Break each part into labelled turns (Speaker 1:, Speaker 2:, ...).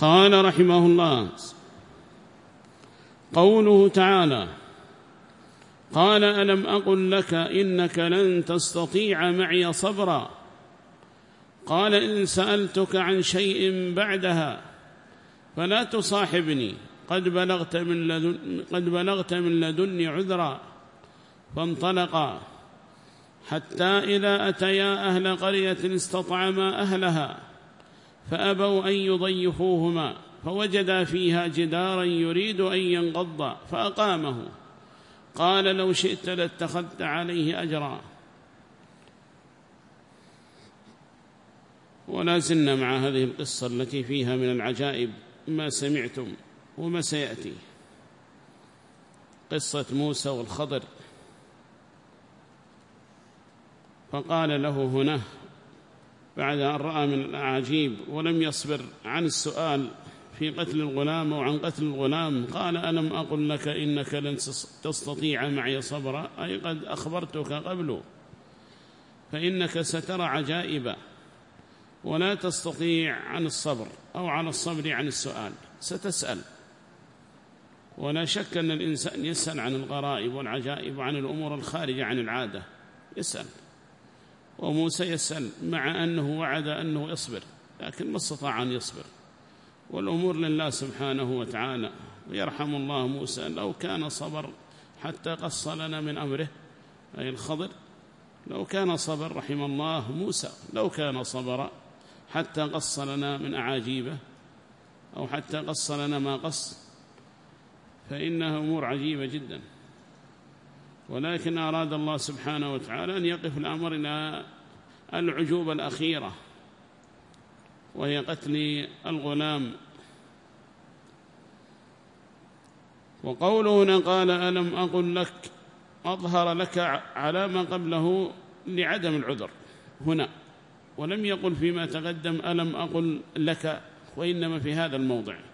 Speaker 1: قال رحمه الله قوله تعالى قال ألم أقل لك إنك لن تستطيع معي صبرا قال إن سألتك عن شيء بعدها فلا تصاحبني قد بلغت من لدن قد بلغت من لدني عذرا فانطلقا حتى إذا أتيا أهل قرية استطعما أهلها فأبوا أن يضيفوهما فوجدا فيها جدارا يريد أن ينقض فأقامه. قال لو شئت لاتخذت عليه أجرا. ولا زلنا مع هذه القصة التي فيها من العجائب ما سمعتم وما سيأتي. قصة موسى والخضر. فقال له هنا بعد أن رأى من الأعاجيب ولم يصبر عن السؤال في قتل الغلام وعن قتل الغلام قال ألم أقل لك إنك لن تستطيع معي صبرا؟ أي قد أخبرتك قبل فإنك سترى عجائبا ولا تستطيع عن الصبر أو على الصبر عن السؤال. ستسأل. ولا شك أن الإنسان يسأل عن الغرائب والعجائب وعن الأمور الخارجة عن العادة. يسأل. وموسى يسأل مع أنه وعد أنه يصبر لكن ما استطاع أن يصبر. والأمور لله سبحانه وتعالى ويرحم الله موسى لو كان صبر حتى قص لنا من أمره أي الخضر لو كان صبر رحم الله موسى لو كان صبر حتى قص لنا من أعاجيبه أو حتى قص لنا ما قص فإنها أمور عجيبة جدا. ولكن أراد الله سبحانه وتعالى أن يقف الأمر إلى العجوبة الأخيرة وهي قتل الغلام. وقوله هنا قال ألم أقل لك أظهر لك على ما قبله لعدم العذر. هنا ولم يقل فيما تقدم ألم أقل لك وإنما في هذا الموضع.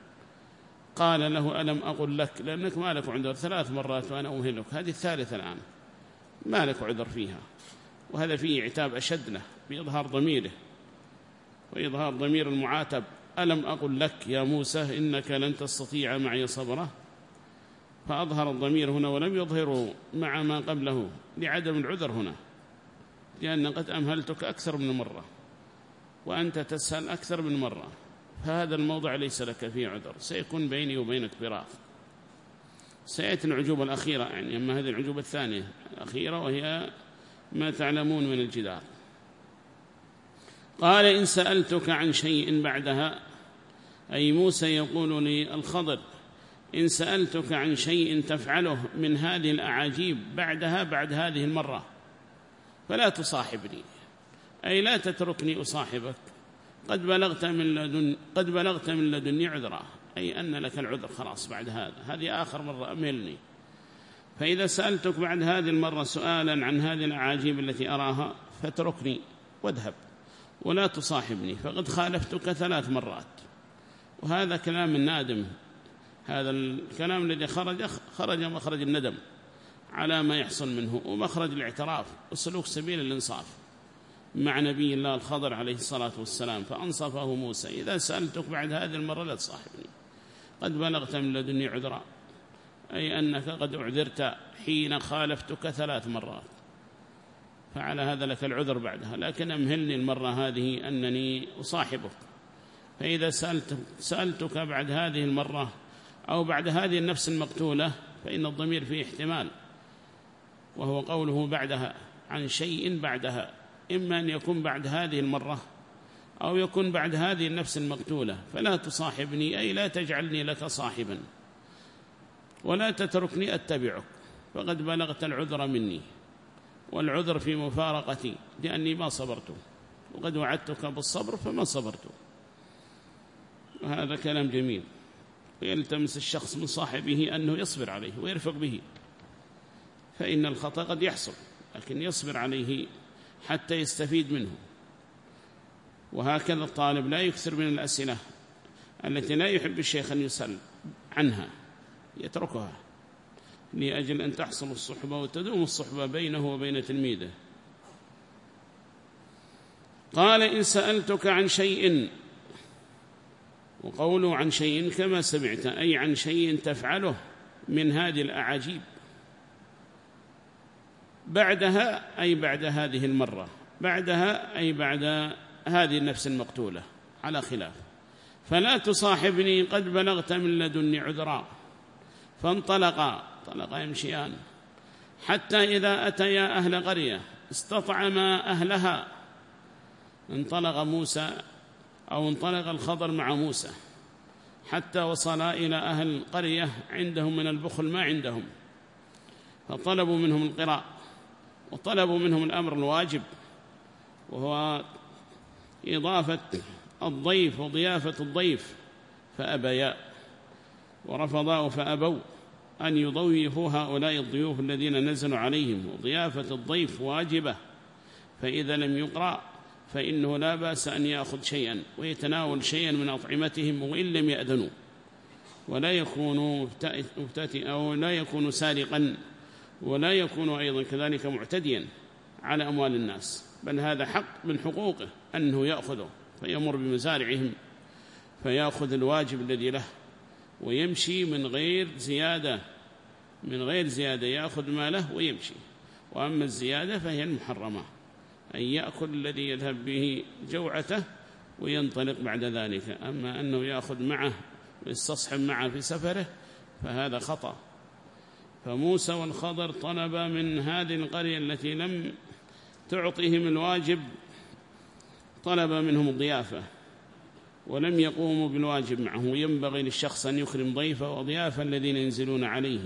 Speaker 1: قال له ألم أقل لك؟ لأنك ما لك عذر. ثلاث مرات وأنا أمهلك هذه الثالثة الآن. ما لك عذر فيها. وهذا فيه عتاب أشد له بإظهار ضميره وإظهار ضمير المعاتب. ألم أقل لك يا موسى؟ إنك لن تستطيع معي صبره. فأظهر الضمير هنا ولم يظهره مع ما قبله لعدم العذر هنا لأن قد أمهلتك أكثر من مرة وأنت تسأل أكثر من مرة. فهذا الموضع ليس لك فيه عذر سيكون بيني وبينك فراق سيأتي العجوبة الأخيرة يعني أما هذه العجوبة الثانية الأخيرة وهي ما تعلمون من الجدار. قال إن سألتك عن شيء بعدها أي موسى يقول لي الخضر إن سألتك عن شيء تفعله من هذه الأعاجيب بعدها بعد هذه المرة فلا تصاحبني أي لا تتركني أصاحبك. قد بلغت من لدن قد بلغت من لدني عذرا أي أن لك العذر خلاص بعد هذا. هذه آخر مرة أملني فإذا سألتك بعد هذه المرة سؤالا عن هذه الأعاجيب التي أراها فاتركني واذهب ولا تصاحبني. فقد خالفتك ثلاث مرات. وهذا كلام النادم هذا الكلام الذي خرج خرج مخرج الندم على ما يحصل منه ومخرج الاعتراف وسلوك سبيل الإنصاف. مع نبي الله الخضر عليه الصلاة والسلام فأنصفه موسى. إذا سألتك بعد هذه المرة لا تصاحبني. قد بلغت من لدني عذرا أي أنك قد أعذرت حين خالفتك ثلاث مرات. فعلى هذا لك العذر بعدها. لكن أمهلني المرة هذه أنني أصاحبك. فإذا سألت سألتك بعد هذه المرة أو بعد هذه النفس المقتولة فإن الضمير فيه احتمال. وهو قوله بعدها عن شيء بعدها. إما أن يكون بعد هذه المرة أو يكون بعد هذه النفس المقتولة. فلا تصاحبني أي لا تجعلني لك صاحبا. ولا تتركني أتبعك. فقد بلغت العذر مني. والعذر في مفارقتي لأني ما صبرت. وقد وعدتك بالصبر فما صبرت. وهذا كلام جميل. ويلتمس الشخص من صاحبه أنه يصبر عليه ويرفق به. فإن الخطأ قد يحصل لكن يصبر عليه حتى يستفيد منه. وهكذا الطالب لا يكثر من الأسئلة التي لا يحب الشيخ أن يسأل عنها يتركها لأجل أن تحصل الصحبة وتدوم الصحبة بينه وبين تلميذه. قال إن سألتك عن شيء وقوله عن شيء كما سمعت أي عن شيء تفعله من هذه الأعاجيب. بعدها أي بعد هذه المرة بعدها أي بعد هذه النفس المقتولة على خلاف. فلا تصاحبني قد بلغت من لدني عذرا. فانطلقا انطلقا يمشيان. حتى إذا أتيا أهل قرية استطعما أهلها. انطلق موسى أو انطلق الخضر مع موسى. حتى وصلا إلى أهل القرية عندهم من البخل ما عندهم. فطلبوا منهم القراء. وطلبوا منهم الأمر الواجب وهو إضافة الضيف وضيافة الضيف فأبيا ورفضا فأبوا أن يضيفوا هؤلاء الضيوف الذين نزلوا عليهم. وضيافة الضيف واجبة فإذا لم يقرأ فإنه لا بأس أن يأخذ شيئا ويتناول شيئا من أطعمتهم وإن لم يأذنوا ولا يكون أو لا يكون سارقا. ولا يكون أيضا كذلك معتديا على أموال الناس بل هذا حق من حقوقه أنه يأخذه فيمر بمزارعهم فيأخذ الواجب الذي له ويمشي من غير زيادة من غير زيادة يأخذ ماله ويمشي. وأما الزيادة فهي المحرمة أن يأكل الذي يذهب به جوعته وينطلق بعد ذلك. أما أنه يأخذ معه ويستصحب معه في سفره فهذا خطأ. فموسى والخضر طلب من هذه القرية التي لم تعطيهم الواجب طلب منهم الضيافة ولم يقوموا بالواجب معه. ينبغي للشخص أن يكرم ضيفه وضيافة الذين ينزلون عليه.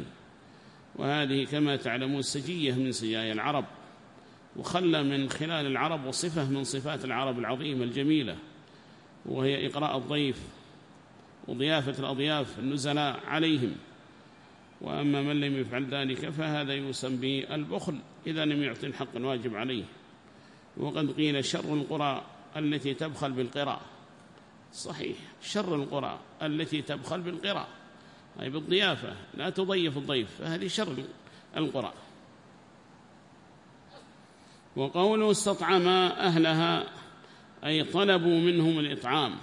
Speaker 1: وهذه كما تعلمون سجية من سجايا العرب وخلى من خلال العرب وصفة من صفات العرب العظيمة الجميلة وهي إقراء الضيف وضيافة الأضياف النزلاء عليهم. وأما من لم يفعل ذلك فهذا يوسم بالبخل إذا لم يعطي الحق الواجب عليه. وقد قيل شر القرى التي تبخل بالقراء. صحيح شر القرى التي تبخل بالقراء. أي بالضيافة لا تضيف الضيف فهذه شر القرى. وقوله استطعما أهلها أي طلبوا منهم الإطعام.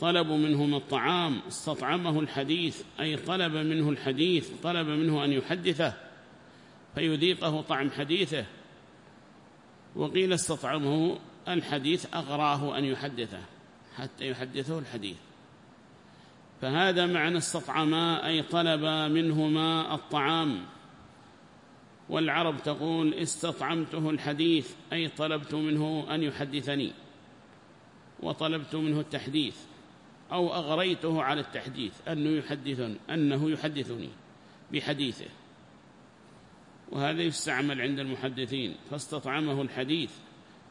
Speaker 1: طلبوا منهم الطعام استطعمه الحديث أي طلب منه الحديث طلب منه أن يحدثه فيذيقه طعم حديثه. وقيل استطعمه الحديث أغراه أن يحدثه حتى يحدثه الحديث. فهذا معنى استطعما أي طلب منهما الطعام. والعرب تقول استطعمته الحديث أي طلبت منه أن يحدثني وطلبت منه التحديث. أو أغريته على التحديث أنه يحدثني, أنه يحدثني بحديثه. وهذا يستعمل عند المحدثين فاستطعمه الحديث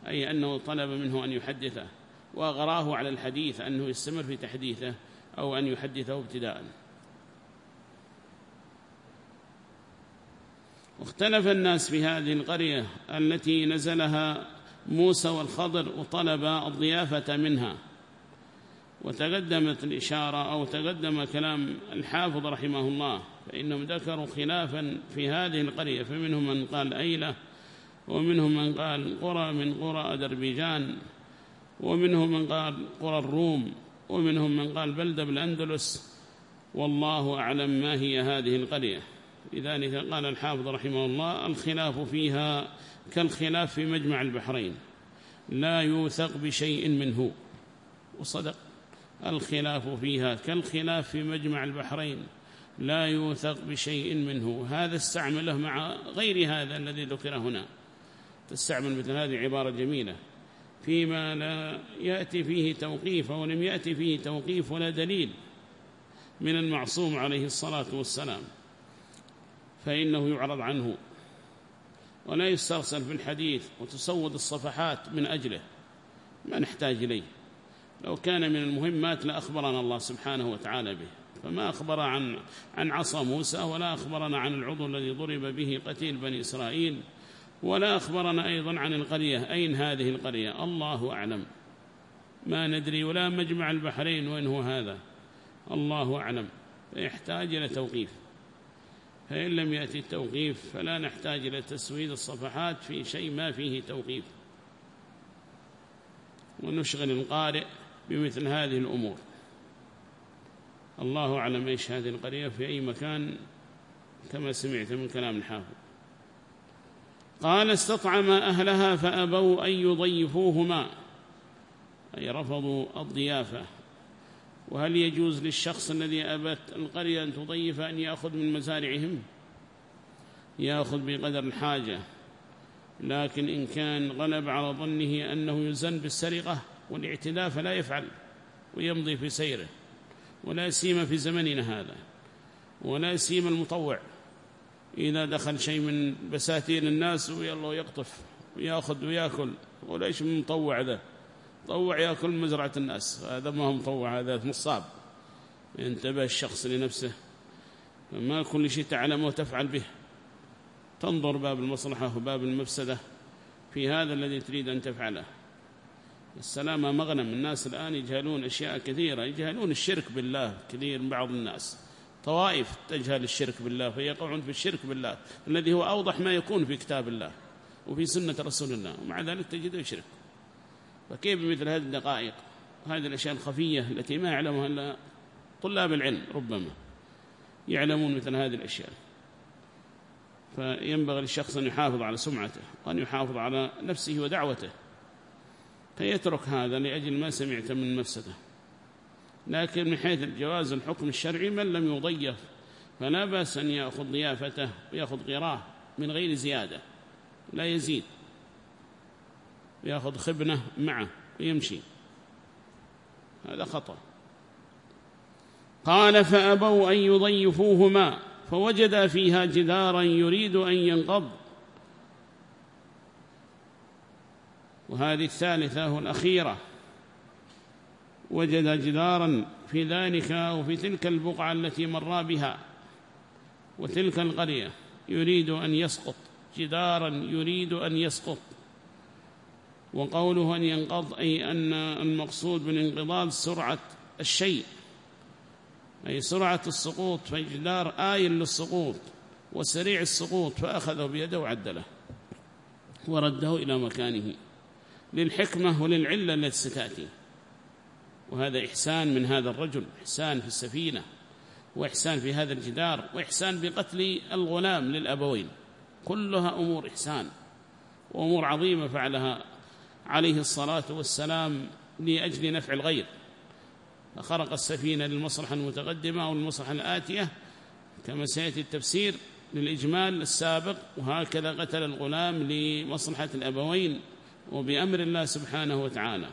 Speaker 1: أي أنه طلب منه أن يحدثه وأغراه على الحديث أنه يستمر في تحديثه أو أن يحدثه ابتداءً. واختلف الناس في هذه القرية التي نزلها موسى والخضر وطلب الضيافة منها. وتقدمت الإشارة أو تقدم كلام الحافظ رحمه الله فإنهم ذكروا خلافا في هذه القرية فمنهم من قال أيلة ومنهم من قال قرى من قرى أذربيجان ومنهم من قال قرى الروم ومنهم من قال بلدة بالأندلس. والله أعلم ما هي هذه القرية. لذلك قال الحافظ رحمه الله الخلاف فيها كالخلاف في مجمع البحرين لا يوثق بشيء منه. وصدق. الخلاف فيها كالخلاف في مجمع البحرين لا يوثق بشيء منه. هذا استعمله مع غير هذا الذي ذكر هنا. تستعمل مثل هذه عبارة جميلة. فيما لا يأتي فيه توقيف ولم يأتي فيه توقيف ولا دليل من المعصوم عليه الصلاة والسلام فإنه يعرض عنه. ولا يسترسل في الحديث وتسود الصفحات من أجله. ما نحتاج إليه. لو كان من المهمات لأخبرنا الله سبحانه وتعالى به. فما أخبر عن عن عصا موسى ولا أخبرنا عن العضو الذي ضرب به قتيل بني إسرائيل ولا أخبرنا أيضا عن القرية. أين هذه القرية؟ الله أعلم. ما ندري ولا مجمع البحرين وين هو هذا. الله أعلم. فيحتاج إلى توقيف. فإن لم يأتي التوقيف فلا نحتاج إلى تسويد الصفحات في شيء ما فيه توقيف. ونشغل القارئ. بمثل هذه الأمور. الله أعلم إيش هذه القرية في أي مكان كما سمعت من كلام الحافظ. قال استطعم أهلها فأبوا أن يضيفوهما أي رفضوا الضيافة. وهل يجوز للشخص الذي أبت القرية أن تضيف أن يأخذ من مزارعهم؟ يأخذ بقدر الحاجة لكن إن كان غلب على ظنه أنه يزن بالسرقة والاعتداء فلا يفعل ويمضي في سيره ولا سيما في زمننا هذا ولا سيما المطوع. إذا دخل شيء من بساتين الناس ويلا يقطف ويأخذ ويأكل وليش من مطوع ذا؟ طوع يأكل مزرعة الناس. هذا ما هو مطوع هذا نصاب ينتبه الشخص لنفسه. ما كل شيء تعلمه وتفعل به. تنظر باب المصلحة وباب المفسدة. في هذا الذي تريد أن تفعله. السلامة مغنم. الناس الآن يجهلون أشياء كثيرة. يجهلون الشرك بالله كثير من بعض الناس. طوائف تجهل الشرك بالله فيقعون في الشرك بالله الذي هو أوضح ما يكون في كتاب الله وفي سنة رسول الله ومع ذلك تجده يشرك فكيف بمثل هذه الدقائق؟ هذه الأشياء الخفية التي ما يعلمها إلا طلاب العلم ربما يعلمون مثل هذه الأشياء. فينبغي للشخص أن يحافظ على سمعته وأن يحافظ على نفسه ودعوته. فيترك هذا لأجل ما سمعت من مفسدة. لكن من حيث الجواز الحكم الشرعي من لم يضيف فلا بأس أن يأخذ ضيافته ويأخذ غراه من غير زيادة. لا يزيد. ويأخذ خبنة معه ويمشي. هذا خطأ. قال فأبوا أن يضيفوهما فوجد فيها جدارا يريد أن ينقض. وهذه الثالثة والأخيرة وجد جدارا في ذلك أو في تلك البقعة التي مر بها. وتلك القرية يريد أن يسقط. جدارا يريد أن يسقط. وقوله أن ينقض أي أن المقصود بالانقضاض سرعة الشيء. أي سرعة السقوط فجدار آي للسقوط وسريع السقوط فأخذه بيده وعدله. ورده إلى مكانه. للحكمة وللعلة التي ستأتي. وهذا إحسان من هذا الرجل إحسان في السفينة وإحسان في هذا الجدار وإحسان بقتل الغلام للأبوين. كلها أمور إحسان وأمور عظيمة فعلها عليه الصلاة والسلام لأجل نفع الغير. فخرق السفينة للمصلحة المتقدمة أو المصلحة الآتية كما سيأتي التفسير للإجمال السابق وهكذا قتل الغلام لمصلحة الأبوين. وبأمر الله سبحانه وتعالى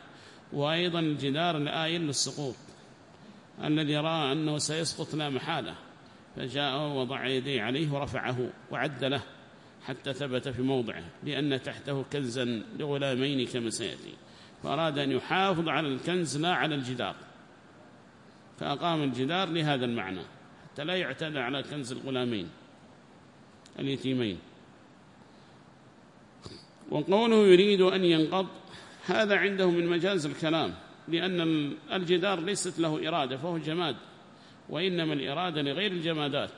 Speaker 1: وأيضا الجدار الآيل للسقوط الذي رأى أنه سيسقط لا محالة فجاء ووضع يديه عليه ورفعه وعد له حتى ثبت في موضعه لأن تحته كنزا لغلامين كما سيأتي فأراد أن يحافظ على الكنز لا على الجدار فأقام الجدار لهذا المعنى حتى لا يعتدى على كنز الغلامين اليتيمين. وقوله يريد أن ينقض هذا عنده من مجاز الكلام لأن الجدار ليست له إرادة فهو جماد وإنما الإرادة لغير الجمادات.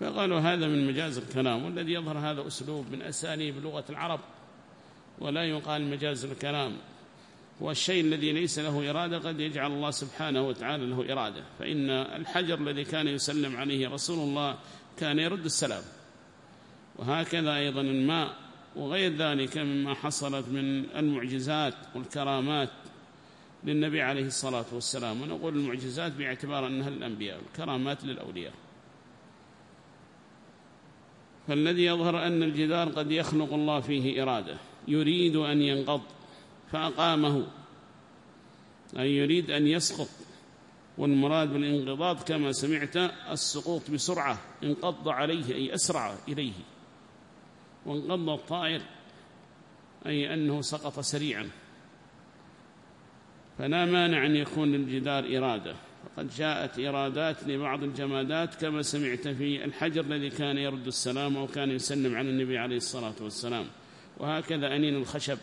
Speaker 1: فقالوا هذا من مجاز الكلام والذي يظهر هذا أسلوب من أساليب لغة العرب ولا يقال مجاز الكلام. والشيء الذي ليس له إرادة قد يجعل الله سبحانه وتعالى له إرادة فإن الحجر الذي كان يسلم عليه رسول الله كان يرد السلام. وهكذا أيضا الماء وغير ذلك مما حصلت من المعجزات والكرامات للنبي عليه الصلاة والسلام. ونقول المعجزات باعتبار أنها الأنبياء والكرامات للأولياء. فالذي يظهر أن الجدار قد يخلق الله فيه إرادة يريد أن ينقض فأقامه. أي يريد أن يسقط. والمراد بالانقضاض كما سمعت السقوط بسرعة انقض عليه أي أسرع إليه. وانقض الطائر أي أنه سقط سريعا. فلا مانع أن يكون للجدار إرادة. فقد جاءت إرادات لبعض الجمادات كما سمعت في الحجر الذي كان يرد السلام وكان يسلم على النبي عليه الصلاة والسلام. وهكذا أنين الخشب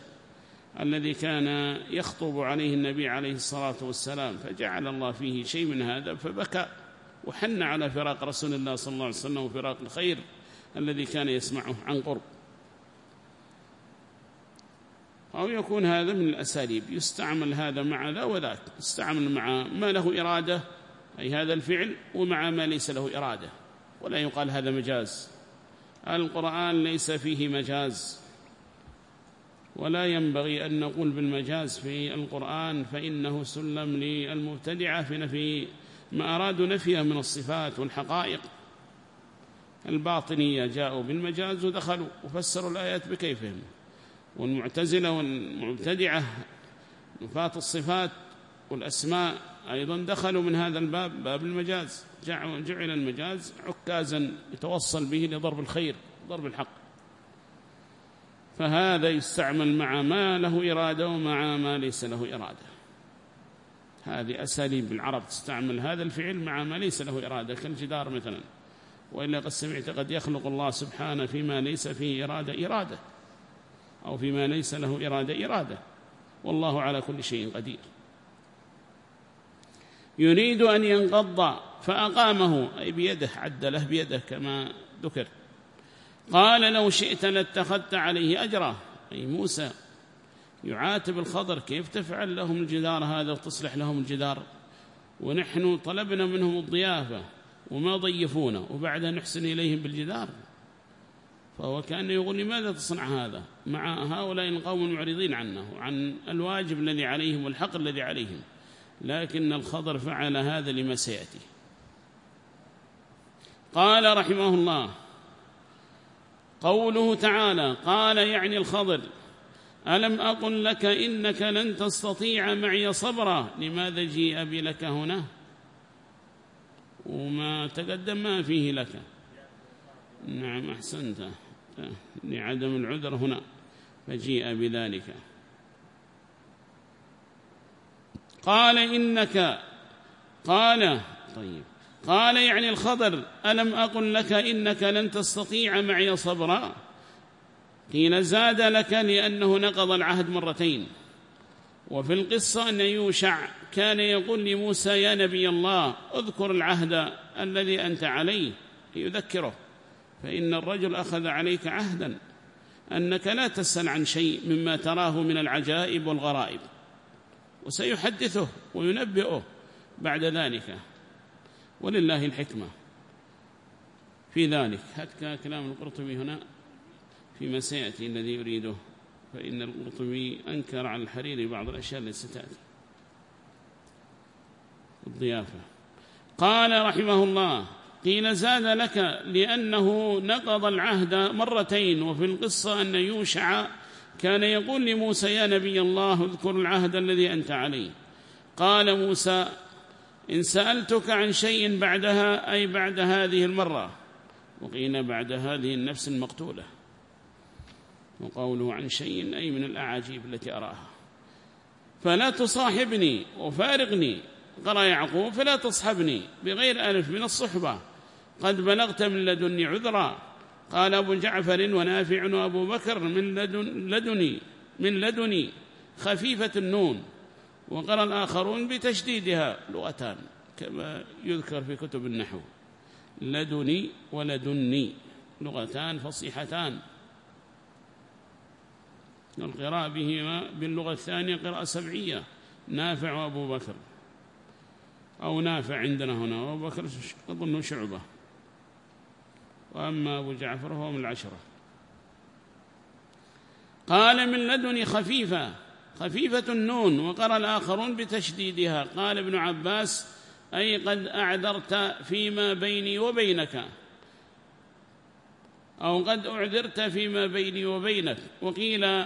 Speaker 1: الذي كان يخطب عليه النبي عليه الصلاة والسلام. فجعل الله فيه شيء من هذا فبكى وحن على فراق رسول الله صلى الله عليه وسلم وفراق الخير الذي كان يسمعه عن قرب. أو يكون هذا من الأساليب يستعمل هذا مع ذا وذاك يستعمل مع ما له إرادة أي هذا الفعل ومع ما ليس له إرادة. ولا يقال هذا مجاز. القرآن ليس فيه مجاز. ولا ينبغي أن نقول بالمجاز في القرآن فإنه سلم للمبتدعة في نفي ما أرادوا نفيه من الصفات والحقائق. الباطنية جاءوا بالمجاز ودخلوا وفسروا الآيات بكيفهم. والمعتزلة والمبتدعة نفات الصفات والأسماء أيضا دخلوا من هذا الباب باب المجاز. جعل المجاز عكازا يتوصل به لضرب الخير ضرب الحق. فهذا يستعمل مع ما له إرادة ومع ما ليس له إرادة. هذه أساليب العرب تستعمل هذا الفعل مع ما ليس له إرادة كالجدار مثلا. وإلا قد سمعت قد يخلق الله سبحانه فيما ليس فيه إرادة إرادة. أو فيما ليس له إرادة إرادة. والله على كل شيء قدير. يريد أن ينقض فأقامه أي بيده عدله بيده كما ذكر. قال لو شئت لاتخذت عليه أجرا. أي موسى يعاتب الخضر كيف تفعل لهم الجدار هذا وتصلح لهم الجدار؟ ونحن طلبنا منهم الضيافة وما ضيفونا وبعدها نحسن إليهم بالجدار. فهو كان يقول لماذا تصنع هذا؟ مع هؤلاء القوم المعرضين عنه عن الواجب الذي عليهم والحق الذي عليهم لكن الخضر فعل هذا لما سيأتي. قال رحمه الله قوله تعالى قال يعني الخضر ألم أقل لك إنك لن تستطيع معي صبرا؟ لماذا جيء بلك هنا؟ وما تقدم ما فيه لك. نعم أحسنت. لعدم العذر هنا. فجيء بذلك. قال إنك قال طيب قال يعني الخضر ألم أقل لك إنك لن تستطيع معي صبرا؟ قيل زاد لك لأنه نقض العهد مرتين. وفي القصة أن يوشع كان يقول لموسى يا نبي الله اذكر العهد الذي أنت عليه يذكره فإن الرجل أخذ عليك عهدا. أنك لا تسأل عن شيء مما تراه من العجائب والغرائب وسيحدثه وينبئه بعد ذلك. ولله الحكمة. في ذلك حتى كلام القرطبي هنا فيما سيأتي الذي يريده. فإن القرطبي أنكر على الحريري بعض الأشياء التي ستأتي. الضيافة. قال رحمه الله قيل زاد لك لأنه نقض العهد مرتين وفي القصة أن يوشع كان يقول لموسى يا نبي الله اذكر العهد الذي أنت عليه. قال موسى إن سألتك عن شيء بعدها أي بعد هذه المرة؟ وقيل بعد هذه النفس المقتولة. وقوله عن شيء أي من الأعاجيب التي أراها. فلا تصاحبني وفارقني. قرأ يعقوب فلا تصحبني بغير ألف من الصحبة. قد بلغت من لدني عذرا. قال أبو جعفر ونافع وأبو بكر من لدن لدني من لدني خفيفة النون. وقرأ الآخرون بتشديدها. لغتان كما يذكر في كتب النحو. لدني ولدني. لغتان فصيحتان. القراءة بهما باللغة الثانية قراءة سبعية. نافع وأبو بكر. أو نافع عندنا هنا. وأبو بكر أظنه شعبة. وأما أبو جعفر فهو من العشرة. قال من لدني خفيفة خفيفة النون وقرأ الآخرون بتشديدها. قال ابن عباس أي قد أعذرت فيما بيني وبينك. أو قد أعذرت فيما بيني وبينك. وقيل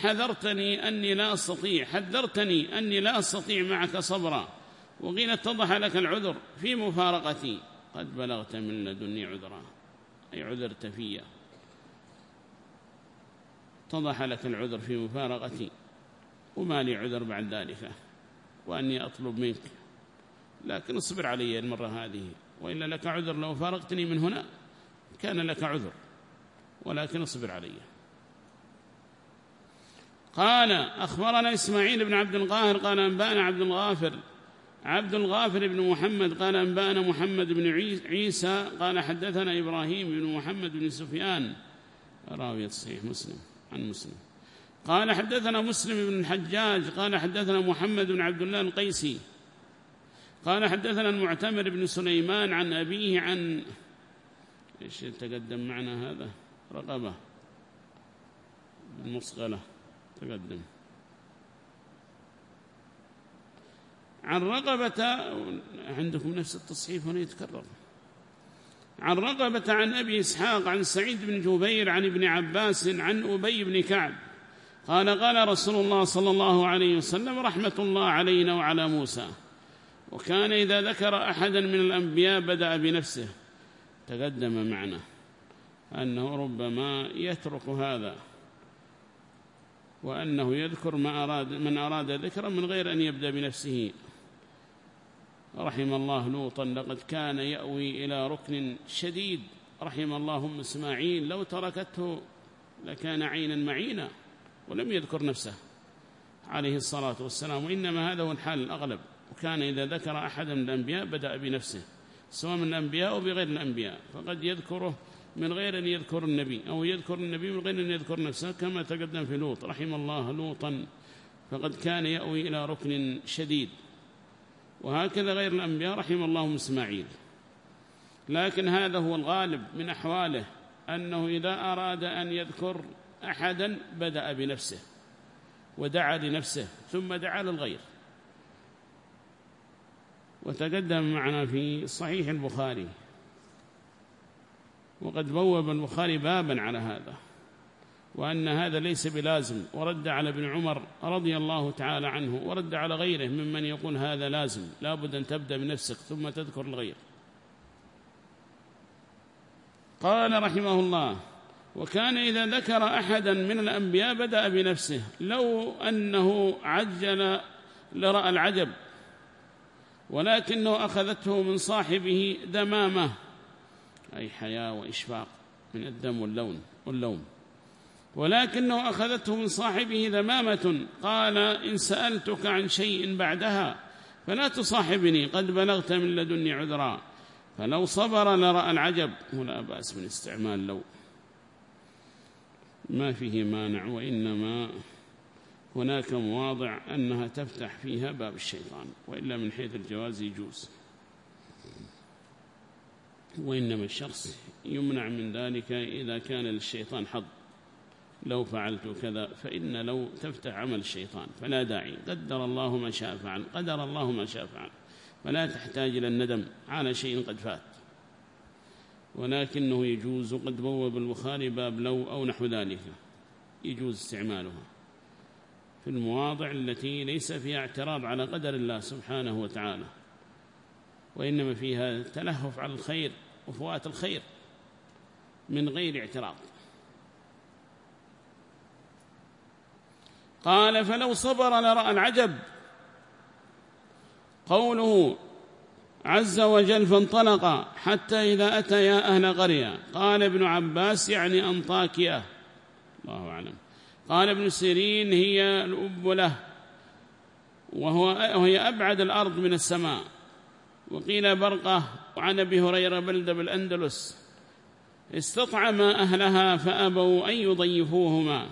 Speaker 1: حذرتني أني لا أستطيع حذرتني أني لا أستطيع معك صبرا. وقيل اتضح لك العذر في مفارقتي. قد بلغت من لدني عذرا. عذرت فيا اتضح لك العذر في مفارقتي. وما لي عذر بعد ذلك. وأني أطلب منك. لكن اصبر علي المرة هذه. وإلا لك عذر لو فارقتني من هنا كان لك عذر. ولكن اصبر علي. قال أخبرنا إسماعيل بن عبد القاهر قال أنبأنا عبد الغافر عبد الغافر بن محمد قال أنبأنا محمد بن عيسى قال حدثنا إبراهيم بن محمد بن سفيان. راوية صحيح مسلم عن مسلم. قال حدثنا مسلم بن الحجاج قال حدثنا محمد بن عبد الله القيسي. قال حدثنا المعتمر بن سليمان عن أبيه عن إيش تقدم معنا هذا؟ رقبة. المصغلة تقدم. عن رقبة عندكم نفس التصحيف هنا يتكرر. عن رقبة عن أبي إسحاق عن سعيد بن جبير عن ابن عباس عن أبي بن كعب. قال قال رسول الله صلى الله عليه وسلم رحمة الله علينا وعلى موسى. وكان إذا ذكر أحدا من الأنبياء بدأ بنفسه. تقدم معنا أنه ربما يترك هذا وأنه يذكر ما أراد من أراد ذكرا من غير أن يبدأ بنفسه. رحم الله لوطا لقد كان يأوي إلى ركن شديد. رحم الله أم إسماعيل لو تركته لكان عينا معينا ولم يذكر نفسه. عليه الصلاة والسلام. وإنما هذا هو الحال الأغلب. وكان إذا ذكر أحدا من الأنبياء بدأ بنفسه سواء من الأنبياء أو بغير الأنبياء. فقد يذكره من غير أن يذكر النبي أو يذكر النبي من غير أن يذكر نفسه كما تقدم في لوط. رحم الله لوطا فقد كان يأوي إلى ركن شديد. وهكذا غير الأنبياء رحم الله إسماعيل. لكن هذا هو الغالب من أحواله أنه إذا أراد أن يذكر أحدا بدأ بنفسه ودعا لنفسه ثم دعا للغير. وتقدم معنا في صحيح البخاري. وقد بوب البخاري بابا على هذا. وأن هذا ليس بلازم ورد على ابن عمر رضي الله تعالى عنه ورد على غيره ممن يقول هذا لازم لابد أن تبدأ بنفسك ثم تذكر الغير. قال رحمه الله وكان إذا ذكر أحدا من الأنبياء بدأ بنفسه لو أنه عجل لرأى العجب ولكنه أخذته من صاحبه دمامة أي حياة وإشفاق من الدم واللون واللوم. ولكنه أخذته من صاحبه ذمامة. قال إن سألتك عن شيء بعدها فلا تصاحبني قد بلغت من لدني عذرا. فلو صبر لرأى العجب. ولا بأس من استعمال لو ما فيه مانع وإنما هناك مواضع أنها تفتح فيها باب الشيطان وإلا من حيث الجواز يجوز. وإنما الشخص يمنع من ذلك إذا كان للشيطان حظ. لو فعلت كذا فإن لو تفتح عمل الشيطان فلا داعي. قدر الله ما شاء فعل قدر الله ما شاء فعل. فلا تحتاج إلى الندم على شيء قد فات. ولكنه يجوز قد بوب البخاري باب لو أو نحو ذلك. يجوز استعمالها. في المواضع التي ليس فيها اعتراض على قدر الله سبحانه وتعالى. وإنما فيها تلهف على الخير وفوات الخير من غير اعتراض. قال فلو صبر لرأى العجب. قوله عز وجل فانطلق حتى إذا أتيا أهل قرية قال ابن عباس يعني أنطاكية. الله أعلم. قال ابن سيرين هي الأبلة وهو وهي أبعد الأرض من السماء. وقيل برقة وعن أبي هريرة بلدة بالأندلس. استطعم أهلها فأبوا أن يضيفوهما.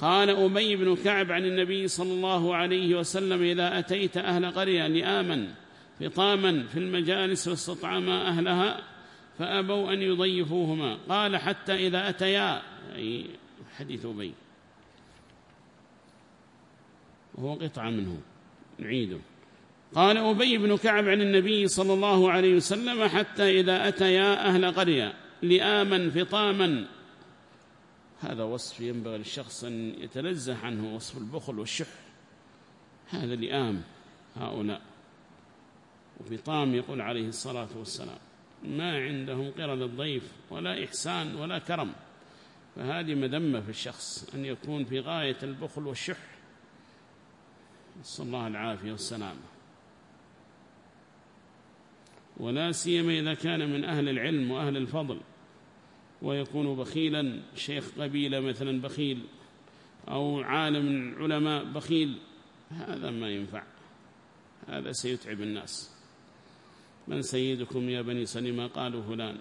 Speaker 1: قال أبي بن كعب عن النبي صلى الله عليه وسلم إذا أتيت أهل قرية لآمن فطاما في المجالس واستطعما أهلها فأبوا أن يضيفوهما. قال حتى إذا أتيا أي حديث أبي وهو قطعة منه نعيده. قال أبي بن كعب عن النبي صلى الله عليه وسلم حتى إذا أتيا أهل قرية لآما فطاما هذا وصف ينبغي للشخص أن يتنزه عنه وصف البخل والشح. هذا لآم هؤلاء. وفطام يقول عليه الصلاة والسلام ما عندهم قرن الضيف ولا إحسان ولا كرم. فهذه مذمة في الشخص أن يكون في غاية البخل والشح. نسأل الله العافية والسلامة ولا سيما إذا كان من أهل العلم وأهل الفضل. ويكون بخيلا شيخ قبيلة مثلا بخيل أو عالم علماء بخيل. هذا ما ينفع. هذا سيتعب الناس. من سيدكم يا بني سلمة؟ قالوا فلان.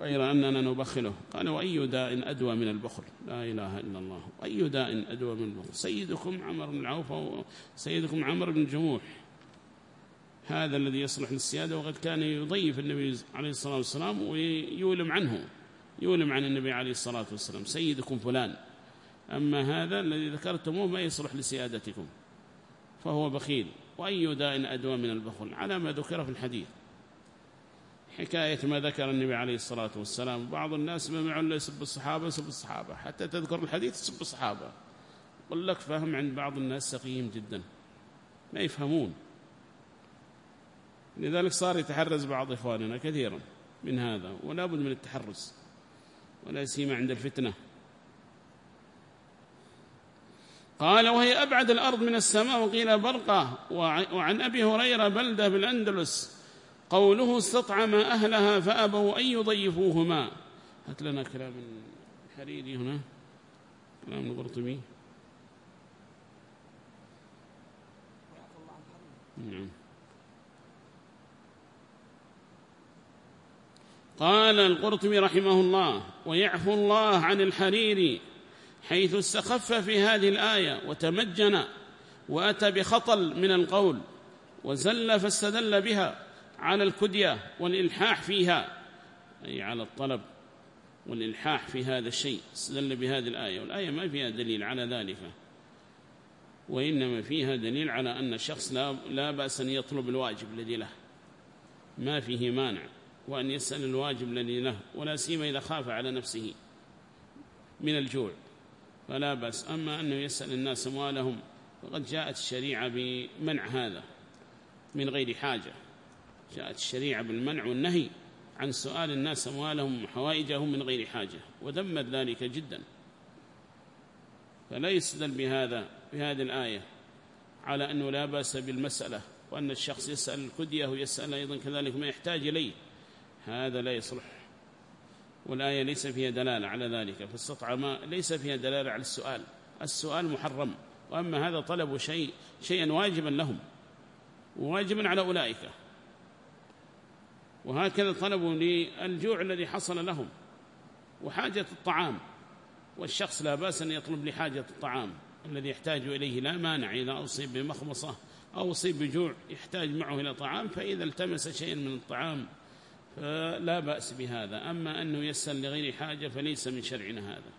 Speaker 1: غير أننا نبخله. قال وأي داء أدوى من البخل؟ لا إله إلا الله. وأي داء أدوى من البخل؟ سيدكم عمر بن العوف أو سيدكم عمر بن الجموح هذا الذي يصلح للسيادة وقد كان يضيف النبي عليه الصلاة والسلام ويولم عنه. يولم عن النبي عليه الصلاة والسلام سيدكم فلان أما هذا الذي ذكرتموه ما يصلح لسيادتكم فهو بخيل وأي داء أدوى من البخل على ما ذكر في الحديث. حكاية ما ذكر النبي عليه الصلاة والسلام بعض الناس ما معه إلا يسب الصحابة يسب الصحابة حتى تذكر الحديث تسب الصحابة. قل لك فهم عند بعض الناس سقيم جدا ما يفهمون. لذلك صار يتحرز بعض إخواننا كثيرا من هذا ولا بد من التحرز. ولا سيما عند الفتنة. قال وهي أبعد الأرض من السماء وقيل برقة. وعن أبي هريرة بلدة بالأندلس. قوله استطعم أهلها فأبوا أن يضيفوهما. هات لنا كلام الحريري هنا. كلام القرطبي نعم. قال القرطبي رحمه الله ويعفو الله عن الحرير حيث استخف في هذه الآية وتمجن وأتى بخطل من القول وزل فاستدل بها على الكدية والإلحاح فيها أي على الطلب والإلحاح في هذا الشيء استدل بهذه الآية والآية ما فيها دليل على ذلك وإنما فيها دليل على أن الشخص لا, بأس أن يطلب الواجب الذي له ما فيه مانع. وأن يسأل الواجب الذي له ولا سيما إذا خاف على نفسه من الجوع. فلا بأس. أما أنه يسأل الناس أموالهم فقد جاءت الشريعة بمنع هذا من غير حاجة. جاءت الشريعة بالمنع والنهي عن سؤال الناس أموالهم وحوائجهم من غير حاجة ودمت ذلك جدا. فلا يستدل بهذا بهذه الآية على أنه لا بأس بالمسألة وأن الشخص يسأل الكدية ويسأل أيضا كذلك ما يحتاج إليه. هذا لا يصلح. والآية ليس فيها دلالة على ذلك فاستطعم ليس فيها دلالة على السؤال. السؤال محرم وأما هذا طلب شيء شيئا واجبا لهم واجبا على أولئك. وهكذا طلبوا للجوع الذي حصل لهم وحاجة الطعام. والشخص لا بأس أن يطلب لحاجة الطعام الذي يحتاج إليه لا مانع إذا أصيب بمخمصة أو أصيب بجوع يحتاج معه إلى طعام فإذا التمس شيئا من الطعام فلا بأس بهذا. أما أنه يسأل لغير حاجة فليس من شرعنا هذا.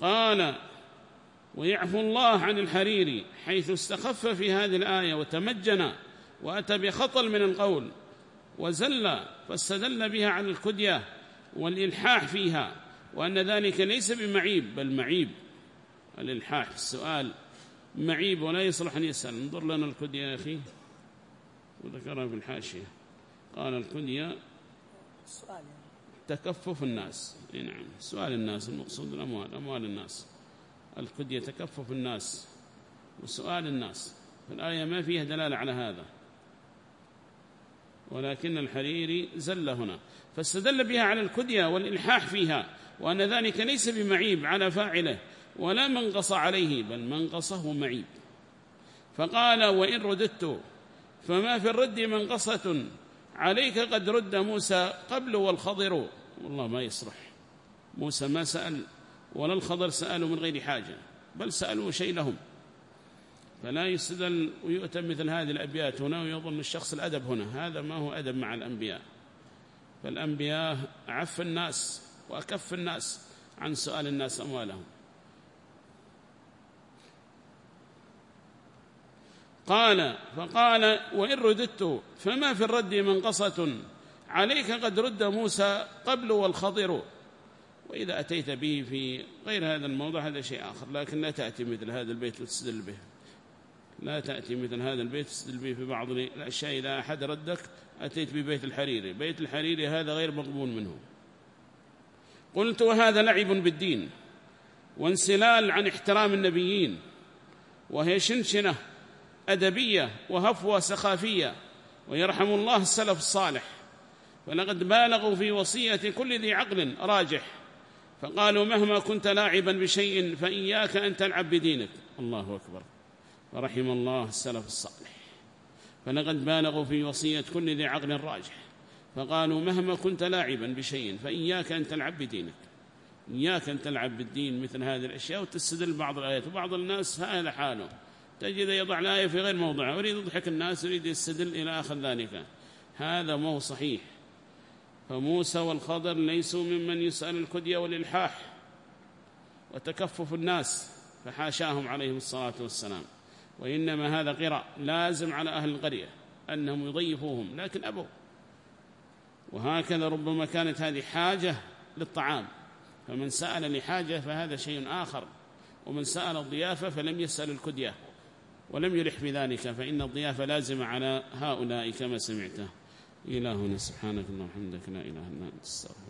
Speaker 1: قال ويعفو الله عن الحرير حيث استخف في هذه الآية وتمجن وأتى بخطل من القول وزل فاستدل بها على الكدية والإلحاح فيها وأن ذلك ليس بمعيب بل معيب. الإلحاح في السؤال معيب ولا يصلح أن يسأل. انظر لنا الكدية يا أخي. وذكرها في الحاشية. قال الكدية تكفف الناس. نعم. سؤال الناس المقصود الأموال. أموال الناس. الكدية تكفف الناس. وسؤال الناس. فالآية ما فيها دلالة على هذا. ولكن الحريري زل هنا. فاستدل بها على الكدية والإلحاح فيها وأن ذلك ليس بمعيب على فاعله ولا منقص عليه بل منقصه معيب. فقال وإن رددت فما في الرد منقصة عليك قد رد موسى قبل والخضر. والله ما يصرح موسى ما سأل ولا الخضر سألوا من غير حاجة بل سألوا شيء لهم. فلا يستدل ويؤتى مثل هذه الأبيات هنا ويظن الشخص الأدب هنا. هذا ما هو أدب مع الأنبياء. فالأنبياء عف الناس وأكف الناس عن سؤال الناس أموالهم. قال فقال وإن رددت فما في الرد منقصة؟ عليك قد رد موسى قبل والخضر. وإذا أتيت به في غير هذا الموضع هذا شيء آخر لكن لا تأتي مثل هذا البيت وتستدل به. لا تأتي مثل هذا البيت تستدل به في بعض الأشياء. إذا أحد ردك أتيت ببيت الحريري. بيت الحريري هذا غير مقبول منه. قلت وهذا لعب بالدين وانسلال عن احترام النبيين وهي شنشنة أدبية وهفوة سخافية ويرحم الله السلف الصالح. فلقد بالغوا في وصية كل ذي عقل راجح. فقالوا مهما كنت لاعبا بشيء فإياك أن تلعب بدينك. الله أكبر. ورحم الله السلف الصالح. فلقد بالغوا في وصية كل ذي عقل راجح. فقالوا مهما كنت لاعبا بشيء فإياك أن تلعب بدينك. إياك أن تلعب بالدين مثل هذه الأشياء وتستدل بعض الآيات وبعض الناس هذا حاله. تجد يضع الآية في غير موضعها يريد يضحك الناس يريد يستدل إلى آخر ذلك. هذا مو صحيح. فموسى والخضر ليسوا ممن يسأل الكدية والإلحاح وتكفف الناس فحاشاهم عليهم الصلاة والسلام. وإنما هذا قراء لازم على أهل القرية أنهم يضيفوهم لكن أبوا. وهكذا ربما كانت هذه حاجة للطعام. فمن سأل لحاجة فهذا شيء آخر. ومن سأل الضيافة فلم يسأل الكدية. ولم يلح بذلك فإن الضيافة لازمة على هؤلاء كما سمعته إلهنا سبحانك اللهم وبحمدك لا إله إلا أنت استغفرك.